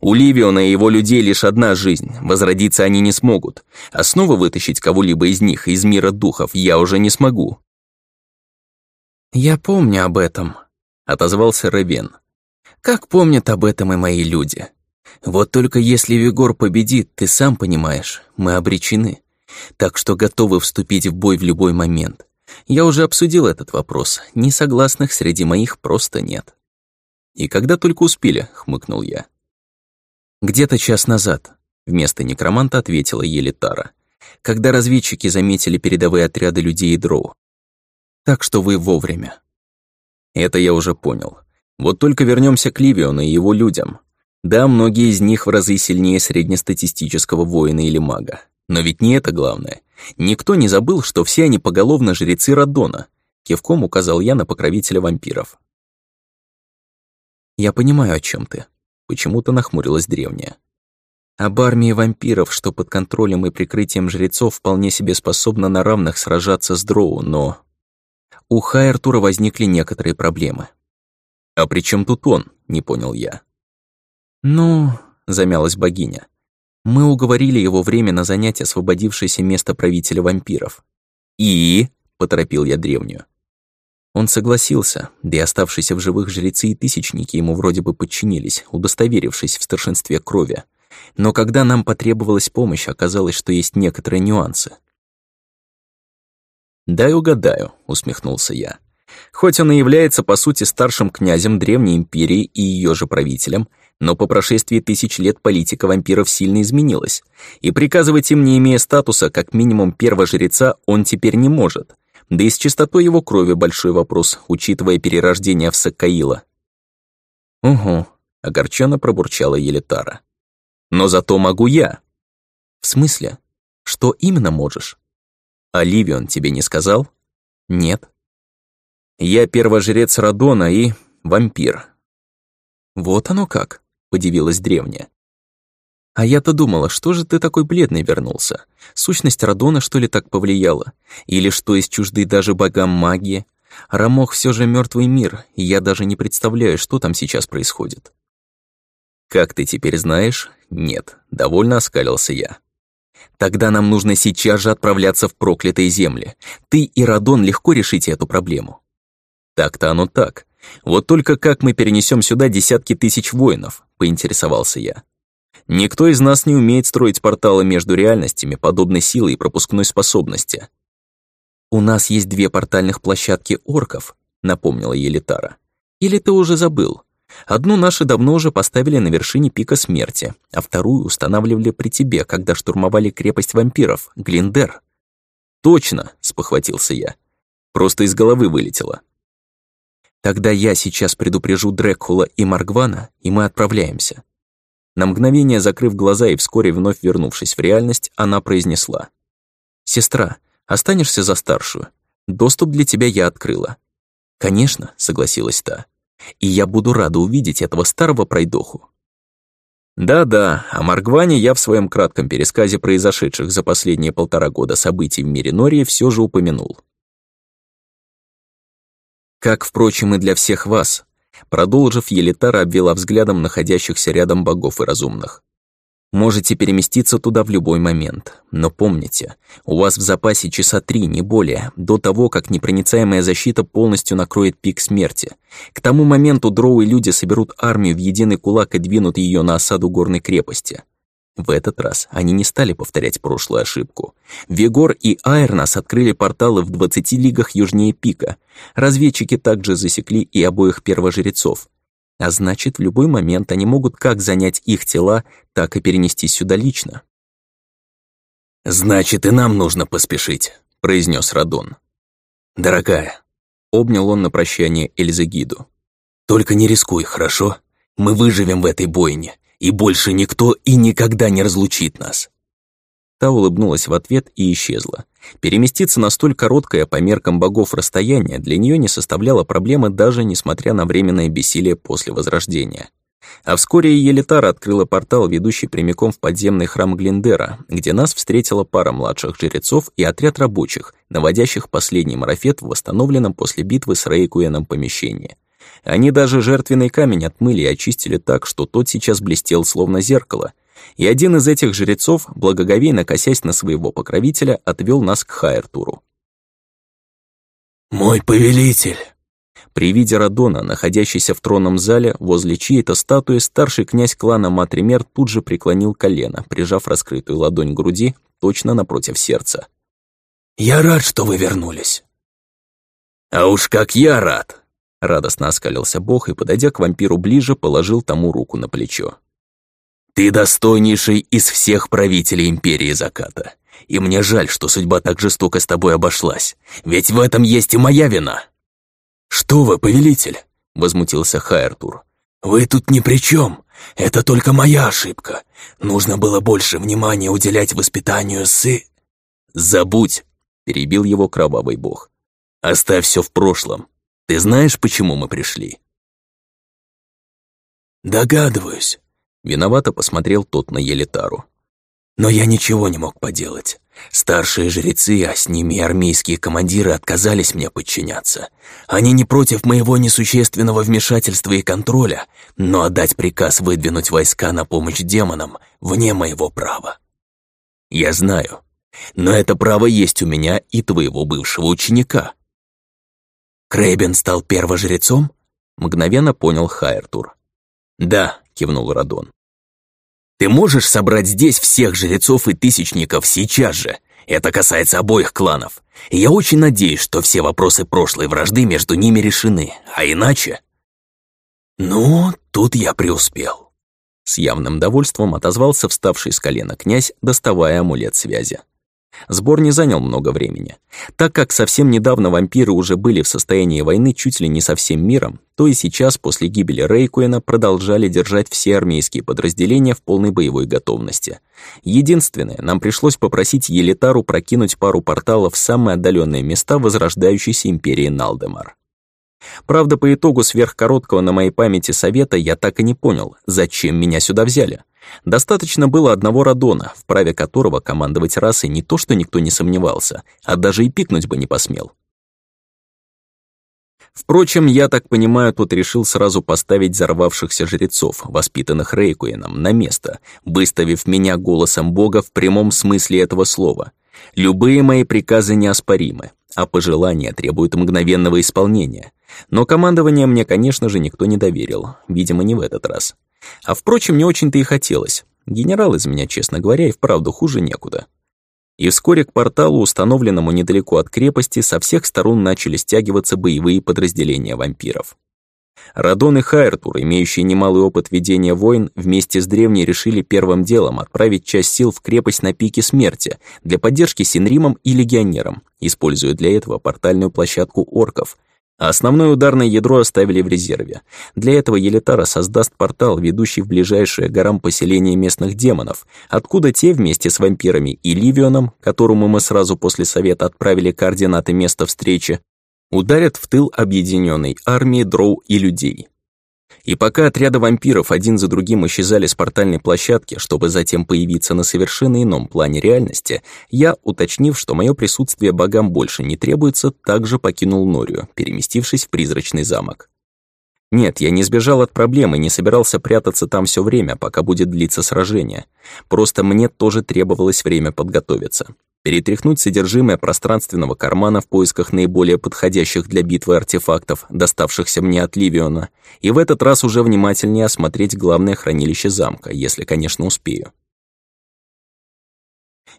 [SPEAKER 1] У Ливиона и его людей лишь одна жизнь, возродиться они не смогут, а снова вытащить кого-либо из них из мира духов я уже не смогу. «Я помню об этом», — отозвался Ревен. «Как помнят об этом и мои люди. Вот только если Вигор победит, ты сам понимаешь, мы обречены, так что готовы вступить в бой в любой момент. Я уже обсудил этот вопрос, несогласных среди моих просто нет». «И когда только успели», — хмыкнул я. «Где-то час назад», — вместо некроманта ответила Елитара, «когда разведчики заметили передовые отряды людей и дроу. Так что вы вовремя». Это я уже понял. Вот только вернемся к Ливиону и его людям. Да, многие из них в разы сильнее среднестатистического воина или мага. Но ведь не это главное. Никто не забыл, что все они поголовно жрецы Радона. Кивком указал я на покровителя вампиров. «Я понимаю, о чем ты», Почему-то нахмурилась древняя. Об армии вампиров, что под контролем и прикрытием жрецов вполне себе способна на равных сражаться с дроу, но... У Хайртура возникли некоторые проблемы. «А при чем тут он?» — не понял я. «Ну...» — замялась богиня. «Мы уговорили его временно занять освободившееся место правителя вампиров». «И...» — поторопил я древнюю. Он согласился, да и оставшиеся в живых жрецы и тысячники ему вроде бы подчинились, удостоверившись в старшинстве крови. Но когда нам потребовалась помощь, оказалось, что есть некоторые нюансы. «Дай угадаю», — усмехнулся я. «Хоть он и является, по сути, старшим князем Древней Империи и ее же правителем, но по прошествии тысяч лет политика вампиров сильно изменилась, и приказывать им, не имея статуса, как минимум первого жреца, он теперь не может» Да и с чистотой его крови большой вопрос, учитывая перерождение в Сакаила. «Угу», — огорченно пробурчала Елитара. «Но зато могу я». «В смысле? Что именно можешь?» «Оливион тебе не сказал?» «Нет». «Я первожрец Радона и вампир». «Вот оно как», — удивилась древняя. А я-то думала, что же ты такой бледный вернулся? Сущность Радона, что ли, так повлияла? Или что из чужды даже богам магии? Рамох все же мертвый мир, и я даже не представляю, что там сейчас происходит. Как ты теперь знаешь? Нет, довольно оскалился я. Тогда нам нужно сейчас же отправляться в проклятые земли. Ты и Радон легко решите эту проблему. Так-то оно так. Вот только как мы перенесем сюда десятки тысяч воинов, поинтересовался я. Никто из нас не умеет строить порталы между реальностями подобной силы и пропускной способности. «У нас есть две портальных площадки орков», — напомнила Елитара. «Или ты уже забыл? Одну наши давно уже поставили на вершине пика смерти, а вторую устанавливали при тебе, когда штурмовали крепость вампиров, Глиндер». «Точно», — спохватился я. «Просто из головы вылетело». «Тогда я сейчас предупрежу Дрекула и Маргвана, и мы отправляемся. На мгновение закрыв глаза и вскоре вновь вернувшись в реальность, она произнесла. «Сестра, останешься за старшую. Доступ для тебя я открыла». «Конечно», — согласилась та. «И я буду рада увидеть этого старого пройдоху. Да-да, о Маргване я в своем кратком пересказе произошедших за последние полтора года событий в мире Нории все же упомянул. Как, впрочем, и для всех вас, продолжив, Елитара обвела взглядом находящихся рядом богов и разумных. Можете переместиться туда в любой момент. Но помните, у вас в запасе часа три, не более, до того, как непроницаемая защита полностью накроет пик смерти. К тому моменту дроу и люди соберут армию в единый кулак и двинут ее на осаду горной крепости. В этот раз они не стали повторять прошлую ошибку. Вегор и Айрнас открыли порталы в 20 лигах южнее пика. Разведчики также засекли и обоих первожрецов. А значит, в любой момент они могут как занять их тела, так и перенести сюда лично.
[SPEAKER 2] «Значит, и нам нужно поспешить», — произнес Радон. «Дорогая», — обнял он на прощание Эльзегиду. «Только не рискуй, хорошо? Мы выживем в этой бойне, и больше никто и никогда не разлучит нас».
[SPEAKER 1] Та улыбнулась в ответ и исчезла. Переместиться на столь короткое по меркам богов расстояние для нее не составляло проблемы даже несмотря на временное бессилие после Возрождения. А вскоре Елитара открыла портал, ведущий прямиком в подземный храм Глиндера, где нас встретила пара младших жрецов и отряд рабочих, наводящих последний марафет в восстановленном после битвы с Рейкуэном помещении. Они даже жертвенный камень отмыли и очистили так, что тот сейчас блестел словно зеркало — и один из этих жрецов, благоговейно косясь на своего покровителя, отвел нас к Хайртуру.
[SPEAKER 2] «Мой повелитель!»
[SPEAKER 1] При виде Радона, находящийся в тронном зале, возле чьей-то статуи, старший князь клана Матример тут же преклонил колено, прижав раскрытую ладонь к груди точно напротив сердца.
[SPEAKER 2] «Я рад, что вы вернулись». «А уж как я рад!» Радостно оскалился бог и, подойдя к вампиру ближе, положил тому руку на плечо. Ты достойнейший из всех правителей Империи Заката. И мне жаль, что судьба так жестоко с тобой обошлась. Ведь в этом есть и моя вина. Что вы, повелитель? Возмутился Хайртур. Вы тут ни при чем. Это только моя ошибка. Нужно было больше внимания уделять воспитанию сы... Забудь, перебил его кровавый бог. Оставь все в прошлом. Ты знаешь, почему мы пришли? Догадываюсь. Виновато посмотрел тот на Елитару. Но я ничего не мог поделать. Старшие жрецы, а с ними армейские командиры отказались мне подчиняться. Они не против моего несущественного вмешательства и контроля, но отдать приказ выдвинуть войска на помощь демонам вне моего права. Я знаю, но это право есть у меня и твоего бывшего ученика. Крейбен стал первожрецом? Мгновенно понял Хайртур. Да, кивнул Радон. Ты можешь собрать здесь всех жрецов и тысячников сейчас же? Это касается обоих кланов. И я очень надеюсь, что все вопросы прошлой вражды между ними решены, а иначе... Ну, тут я преуспел. С явным довольством отозвался вставший с колена князь, доставая амулет связи. Сбор не занял много времени. Так как совсем недавно вампиры уже были в состоянии войны чуть ли не со всем миром, то и сейчас, после гибели Рейкуэна, продолжали держать все армейские подразделения в полной боевой готовности. Единственное, нам пришлось попросить Елитару прокинуть пару порталов в самые отдаленные места возрождающейся империи Налдемар. Правда, по итогу сверхкороткого на моей памяти совета я так и не понял, зачем меня сюда взяли. Достаточно было одного Радона, в праве которого командовать расой не то что никто не сомневался, а даже и пикнуть бы не посмел. Впрочем, я так понимаю, тут решил сразу поставить взорвавшихся жрецов, воспитанных Рейкуином, на место, выставив меня голосом бога в прямом смысле этого слова. Любые мои приказы неоспоримы, а пожелания требуют мгновенного исполнения. Но командование мне, конечно же, никто не доверил, видимо, не в этот раз. А впрочем, не очень-то и хотелось. Генерал из меня, честно говоря, и вправду хуже некуда. И вскоре к порталу, установленному недалеко от крепости, со всех сторон начали стягиваться боевые подразделения вампиров. Радон и Хайртур, имеющие немалый опыт ведения войн, вместе с древней решили первым делом отправить часть сил в крепость на пике смерти для поддержки Синримам и легионерам, используя для этого портальную площадку орков, основное ударное ядро оставили в резерве. Для этого Елитара создаст портал, ведущий в ближайшее горам поселение местных демонов, откуда те вместе с вампирами и Ливионом, которому мы сразу после совета отправили координаты места встречи, ударят в тыл объединенной армии дроу и людей.
[SPEAKER 1] И пока отряды вампиров один за другим исчезали с портальной площадки, чтобы затем появиться на совершенно ином плане реальности, я, уточнив, что мое присутствие богам больше не требуется, также покинул Норию, переместившись в призрачный замок. Нет, я не сбежал от проблемы, не собирался прятаться там все время, пока будет длиться сражение. Просто мне тоже требовалось время подготовиться перетряхнуть содержимое пространственного кармана в поисках наиболее подходящих для битвы артефактов, доставшихся мне от Ливиона, и в этот раз уже внимательнее осмотреть главное хранилище замка, если, конечно, успею.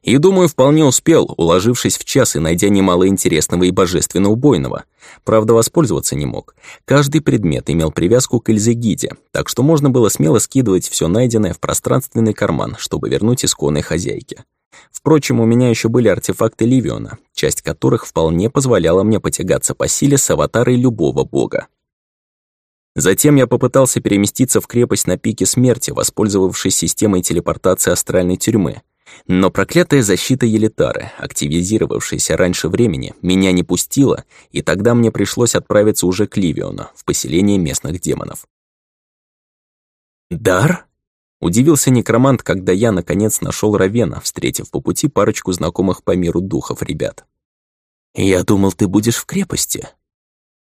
[SPEAKER 1] И, думаю, вполне успел, уложившись в час и найдя немало интересного и божественно убойного. Правда, воспользоваться не мог. Каждый предмет имел привязку к Эльзегиде, так что можно было смело скидывать все найденное в пространственный карман, чтобы вернуть исконной хозяйке. Впрочем, у меня еще были артефакты Ливиона, часть которых вполне позволяла мне потягаться по силе с аватарой любого бога. Затем я попытался переместиться в крепость на пике смерти, воспользовавшись системой телепортации астральной тюрьмы. Но проклятая защита Елитары, активизировавшаяся раньше времени, меня не пустила, и тогда мне пришлось отправиться уже к Ливиону, в поселение местных демонов. «Дар?» Удивился некромант, когда я, наконец, нашел Равена, встретив по пути парочку знакомых по миру духов ребят. «Я думал, ты будешь в крепости».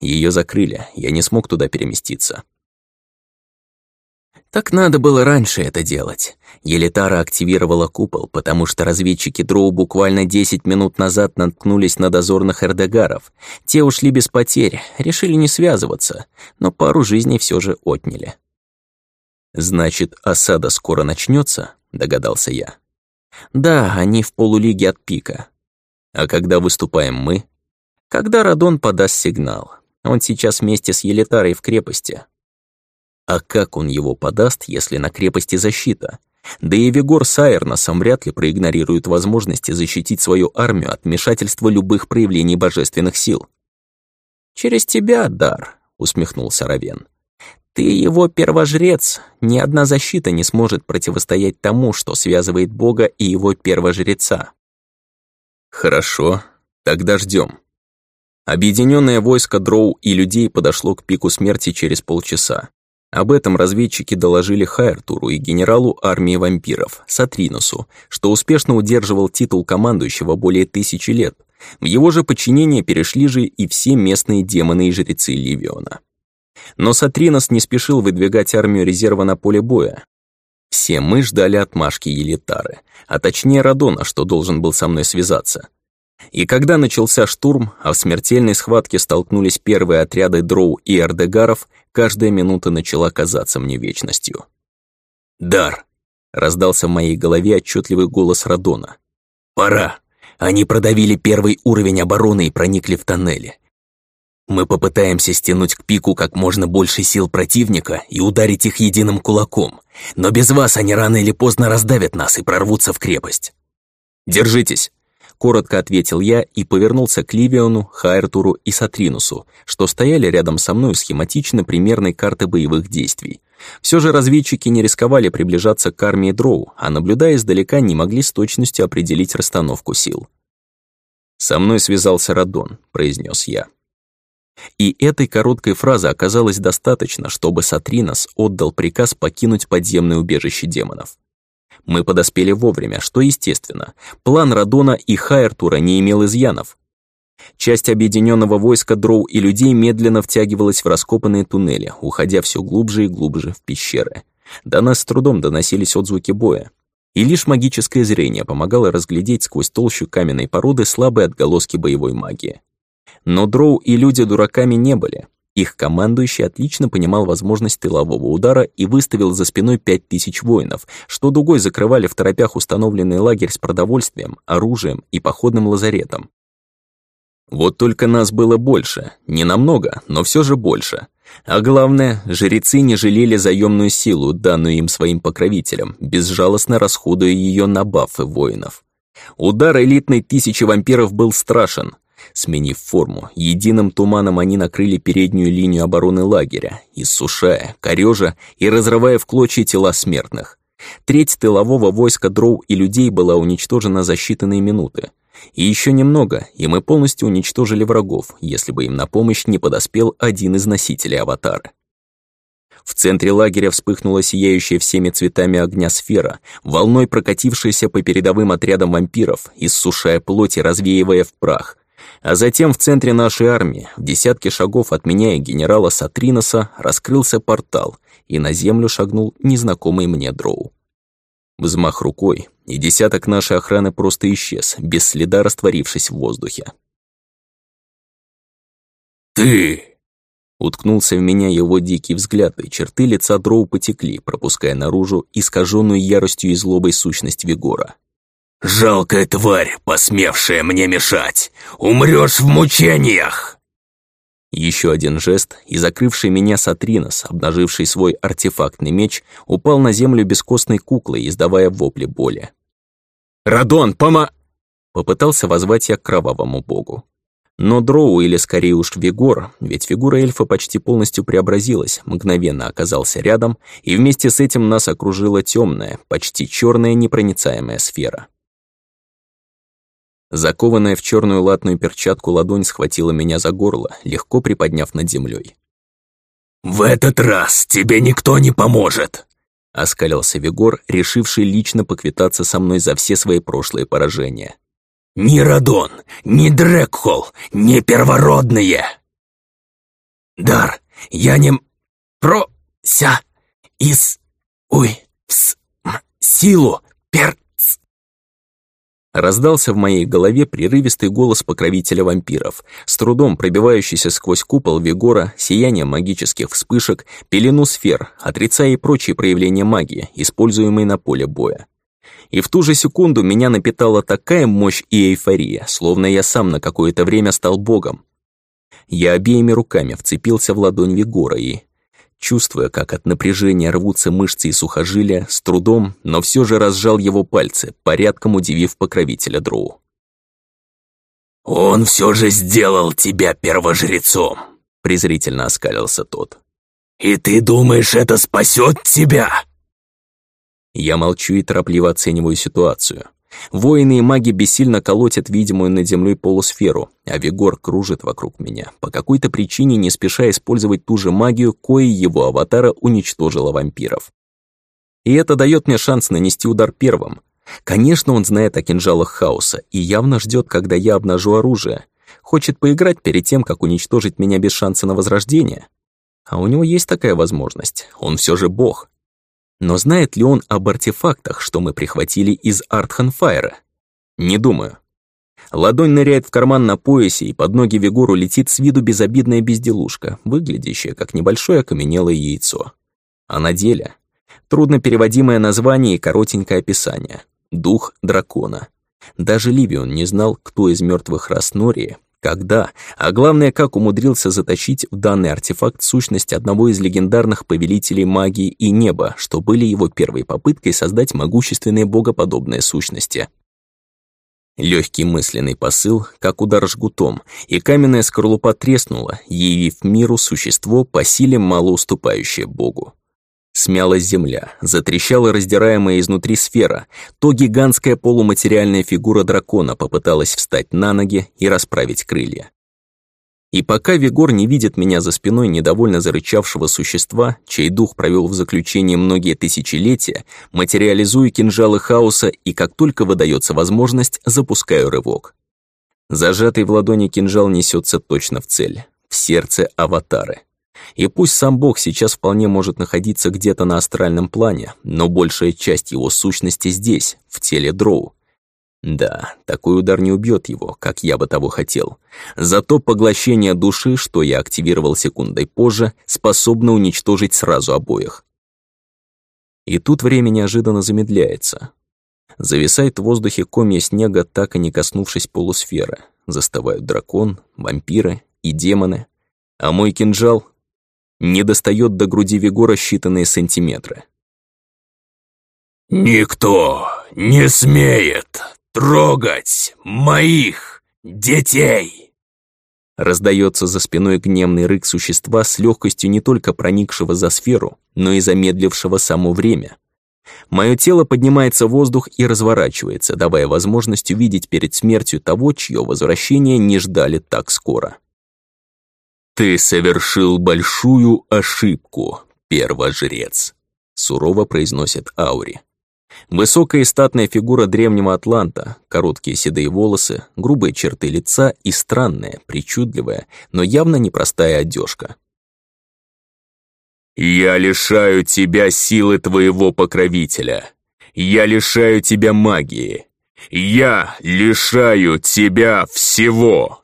[SPEAKER 1] Ее закрыли, я не смог туда переместиться. Так надо было раньше это делать. Елитара активировала купол, потому что разведчики Дроу буквально 10 минут назад наткнулись на дозорных эрдегаров. Те ушли без потерь, решили не связываться, но пару жизней все же отняли. «Значит, осада скоро начнется, догадался я. «Да, они в полулиге от пика. А когда выступаем мы?» «Когда Радон подаст сигнал. Он сейчас вместе с Елитарой в крепости». «А как он его подаст, если на крепости защита?» Да и Вигор с Айрносом вряд ли проигнорируют возможности защитить свою армию от вмешательства любых проявлений божественных сил. «Через тебя, Дар», — усмехнулся Равен. Ты его первожрец. Ни одна защита не сможет противостоять тому, что связывает Бога и его первожреца. Хорошо, тогда ждем. Объединенное войско Дроу и людей подошло к пику смерти через полчаса. Об этом разведчики доложили Хайртуру и генералу армии вампиров, Сатринусу, что успешно удерживал титул командующего более тысячи лет. В его же подчинение перешли же и все местные демоны и жрецы Ливиона. Но Сатринос не спешил выдвигать армию резерва на поле боя. Все мы ждали отмашки Елитары, а точнее Радона, что должен был со мной связаться. И когда начался штурм, а в смертельной схватке столкнулись первые отряды дроу и эрдегаров, каждая минута начала казаться мне вечностью. «Дар!» — раздался в моей голове отчетливый голос Радона. «Пора! Они продавили первый уровень обороны и проникли в тоннели. Мы попытаемся стянуть к пику как можно больше сил противника и ударить их единым кулаком, но без вас они рано или поздно раздавят нас и прорвутся в крепость. Держитесь, коротко ответил я и повернулся к Ливиону, Хайртуру и Сатринусу, что стояли рядом со мной схематично примерной карты боевых действий. Все же разведчики не рисковали приближаться к армии Дроу, а наблюдая издалека не могли с точностью определить расстановку сил. «Со мной связался Радон», — произнес я. И этой короткой фразы оказалось достаточно, чтобы Сатринос отдал приказ покинуть подземное убежище демонов. Мы подоспели вовремя, что естественно. План Радона и Хайртура не имел изъянов. Часть объединенного войска дроу и людей медленно втягивалась в раскопанные туннели, уходя все глубже и глубже в пещеры. До нас с трудом доносились отзвуки боя. И лишь магическое зрение помогало разглядеть сквозь толщу каменной породы слабые отголоски боевой магии. Но дроу и люди дураками не были. Их командующий отлично понимал возможность тылового удара и выставил за спиной пять тысяч воинов, что дугой закрывали в торопях установленный лагерь с продовольствием, оружием и походным лазаретом. Вот только нас было больше, не намного, но все же больше. А главное, жрецы не жалели заемную силу, данную им своим покровителям, безжалостно расходуя ее на бафы воинов. Удар элитной тысячи вампиров был страшен — Сменив форму, единым туманом они накрыли переднюю линию обороны лагеря, иссушая, корежа и разрывая в клочья тела смертных. Треть тылового войска дроу и людей была уничтожена за считанные минуты. И еще немного, и мы полностью уничтожили врагов, если бы им на помощь не подоспел один из носителей аватара. В центре лагеря вспыхнула сияющая всеми цветами огня сфера, волной прокатившаяся по передовым отрядам вампиров, иссушая плоть и развеивая в прах. А затем в центре нашей армии, в десятке шагов от меня и генерала Сатриноса, раскрылся портал, и на землю шагнул незнакомый мне дроу. Взмах рукой, и десяток нашей охраны просто исчез, без следа растворившись в воздухе.
[SPEAKER 2] «Ты!»
[SPEAKER 1] Уткнулся в меня его дикий взгляд, и черты лица Дроу потекли, пропуская наружу искаженную яростью и злобой сущность Вигора.
[SPEAKER 2] «Жалкая тварь, посмевшая мне мешать! Умрёшь в мучениях!»
[SPEAKER 1] Еще один жест, и закрывший меня Сатринос, обнаживший свой артефактный меч, упал на землю бескостной куклой, издавая вопли боли. «Радон, пома...» Попытался возвать я к кровавому богу. Но Дроу, или скорее уж Вигор, ведь фигура эльфа почти полностью преобразилась, мгновенно оказался рядом, и вместе с этим нас окружила темная, почти черная непроницаемая сфера. Закованная в черную латную перчатку ладонь схватила меня за горло, легко приподняв над землей.
[SPEAKER 2] «В этот раз тебе никто не поможет!»
[SPEAKER 1] Оскалился Вигор, решивший лично поквитаться со мной за все свои прошлые поражения.
[SPEAKER 2] Ни Радон, ни Дрекхол, ни первородные. Дар, я не прося из уй вс силу перц.
[SPEAKER 1] Раздался в моей голове прерывистый голос покровителя вампиров, с трудом пробивающийся сквозь купол Вигора, сияние магических вспышек, пелену сфер, отрицая и прочие проявления магии, используемые на поле боя. И в ту же секунду меня напитала такая мощь и эйфория, словно я сам на какое-то время стал богом. Я обеими руками вцепился в ладонь Вигора и, чувствуя, как от напряжения рвутся мышцы и сухожилия, с трудом, но все же разжал его пальцы, порядком удивив покровителя Дроу.
[SPEAKER 2] «Он все же сделал тебя первожрецом», — презрительно оскалился тот. «И ты думаешь, это спасет тебя?»
[SPEAKER 1] Я молчу и торопливо оцениваю ситуацию. Воины и маги бессильно колотят видимую над землей полусферу, а Вигор кружит вокруг меня, по какой-то причине не спеша использовать ту же магию, коей его аватара уничтожила вампиров. И это дает мне шанс нанести удар первым. Конечно, он знает о кинжалах хаоса и явно ждет, когда я обнажу оружие. Хочет поиграть перед тем, как уничтожить меня без шанса на возрождение. А у него есть такая возможность. Он все же бог. Но знает ли он об артефактах, что мы прихватили из Артханфайра? Не думаю. Ладонь ныряет в карман на поясе, и под ноги Вигору летит с виду безобидная безделушка, выглядящая как небольшое окаменелое яйцо. А на деле трудно переводимое название и коротенькое описание. Дух дракона. Даже Ливион не знал, кто из мертвых рас Нории когда, а главное, как умудрился затащить в данный артефакт сущность одного из легендарных повелителей магии и неба, что были его первой попыткой создать могущественные богоподобные сущности. Легкий мысленный посыл, как удар жгутом, и каменная скорлупа треснула, явив миру существо по силе мало уступающее Богу. Смялась земля, затрещала раздираемая изнутри сфера. То гигантская полуматериальная фигура дракона попыталась встать на ноги и расправить крылья. И пока Вигор не видит меня за спиной недовольно зарычавшего существа, чей дух провел в заключении многие тысячелетия, материализую кинжалы хаоса и как только выдается возможность, запускаю рывок. Зажатый в ладони кинжал несется точно в цель, в сердце аватары. И пусть сам Бог сейчас вполне может находиться где-то на астральном плане, но большая часть его сущности здесь, в теле Дроу. Да, такой удар не убьет его, как я бы того хотел. Зато поглощение души, что я активировал секундой позже, способно уничтожить сразу обоих. И тут время неожиданно замедляется. Зависает в воздухе комья снега, так и не коснувшись полусферы. Застывают дракон, вампиры и демоны. А мой кинжал не достает до груди Вигора считанные сантиметры.
[SPEAKER 2] «Никто не смеет трогать моих детей!»
[SPEAKER 1] Раздается за спиной гневный рык существа с легкостью не только проникшего за сферу, но и замедлившего само время. Мое тело поднимается в воздух и разворачивается, давая возможность увидеть перед смертью того, чье возвращение не ждали так скоро.
[SPEAKER 2] Ты совершил большую ошибку,
[SPEAKER 1] первожрец», — сурово произносит Аури. Высокая и статная фигура древнего Атланта, короткие седые волосы, грубые черты лица и странная, причудливая, но явно непростая одежка. «Я лишаю тебя силы твоего покровителя. Я лишаю тебя магии. Я лишаю тебя всего!»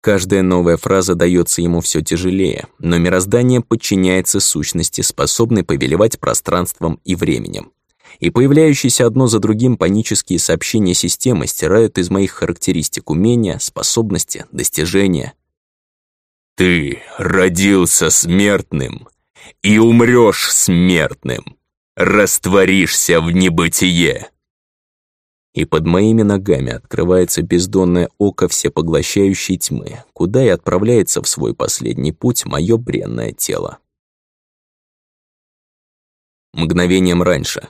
[SPEAKER 1] Каждая новая фраза дается ему все тяжелее, но мироздание подчиняется сущности, способной повелевать пространством и временем. И появляющиеся одно за другим панические сообщения системы стирают из моих характеристик умения, способности, достижения. «Ты родился смертным и умрешь смертным, растворишься в небытие!» И под моими ногами открывается бездонное око всепоглощающей тьмы, куда и отправляется в свой последний путь мое бренное тело. Мгновением раньше.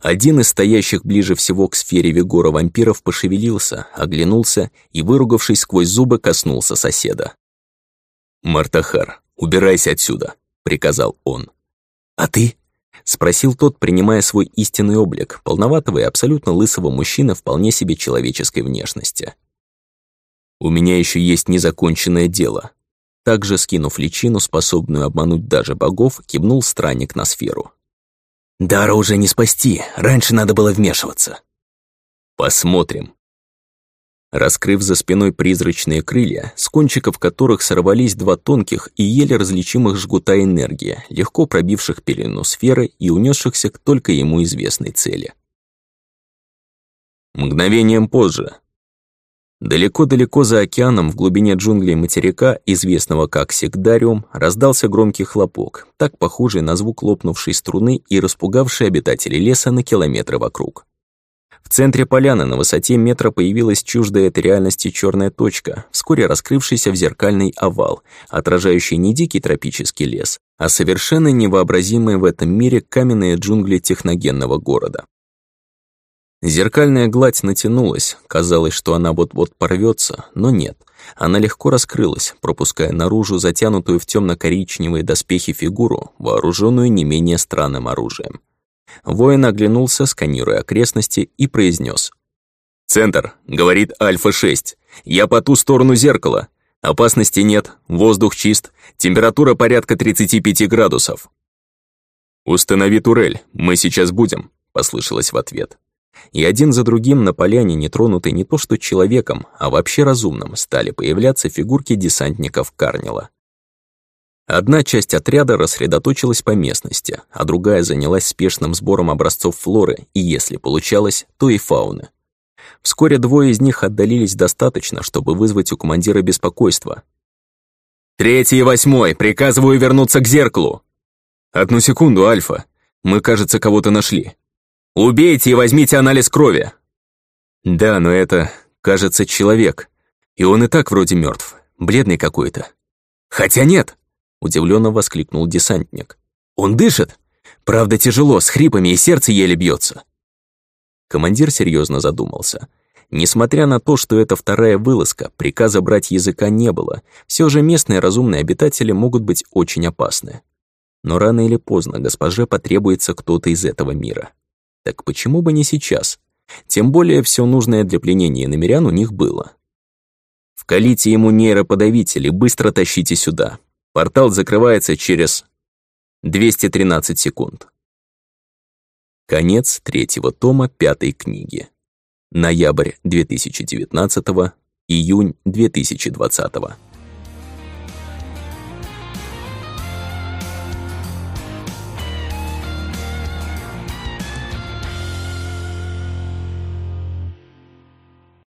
[SPEAKER 1] Один из стоящих ближе всего к сфере Вигора вампиров пошевелился, оглянулся и, выругавшись сквозь зубы, коснулся соседа. «Мартахар, убирайся отсюда», — приказал он. «А ты?» — спросил тот, принимая свой истинный облик, полноватого и абсолютно лысого мужчины вполне себе человеческой внешности. «У меня еще есть незаконченное дело». Также, скинув личину, способную обмануть даже богов, кивнул странник на сферу. «Дара уже не спасти, раньше надо было вмешиваться». «Посмотрим», раскрыв за спиной призрачные крылья, с кончиков которых сорвались два тонких и еле различимых жгута энергии, легко пробивших пелену сферы и унесшихся к только ему известной цели. Мгновением позже. Далеко-далеко за океаном, в глубине джунглей материка, известного как Секдариум, раздался громкий хлопок, так похожий на звук лопнувшей струны и распугавший обитателей леса на километры вокруг. В центре поляны на высоте метра появилась чуждая этой реальности черная точка, вскоре раскрывшийся в зеркальный овал, отражающий не дикий тропический лес, а совершенно невообразимые в этом мире каменные джунгли техногенного города. Зеркальная гладь натянулась, казалось, что она вот-вот порвется, но нет. Она легко раскрылась, пропуская наружу затянутую в темно коричневые доспехи фигуру, вооруженную не менее странным оружием. Воин оглянулся, сканируя окрестности, и произнес: «Центр, — говорит Альфа-6, — я по ту сторону зеркала. Опасности нет, воздух чист, температура порядка 35 градусов». «Установи турель, мы сейчас будем», — послышалось в ответ. И один за другим на поляне, не тронутой не то что человеком, а вообще разумным, стали появляться фигурки десантников Карнила. Одна часть отряда рассредоточилась по местности, а другая занялась спешным сбором образцов флоры и, если получалось, то и фауны. Вскоре двое из них отдалились достаточно, чтобы вызвать у командира беспокойство. «Третий и восьмой, приказываю вернуться к зеркалу!» «Одну секунду, Альфа. Мы, кажется, кого-то нашли. Убейте и возьмите анализ крови!» «Да, но это, кажется, человек. И он и так вроде мертв, бледный какой-то. Хотя нет!» Удивленно воскликнул десантник. «Он дышит! Правда, тяжело, с хрипами и сердце еле бьется. Командир серьезно задумался. Несмотря на то, что это вторая вылазка, приказа брать языка не было, все же местные разумные обитатели могут быть очень опасны. Но рано или поздно госпоже потребуется кто-то из этого мира. Так почему бы не сейчас? Тем более все нужное для пленения намерян у них было. Вкалите ему нейроподавители, быстро тащите сюда. Портал закрывается через 213 секунд. Конец третьего тома пятой книги. Ноябрь 2019, июнь 2020.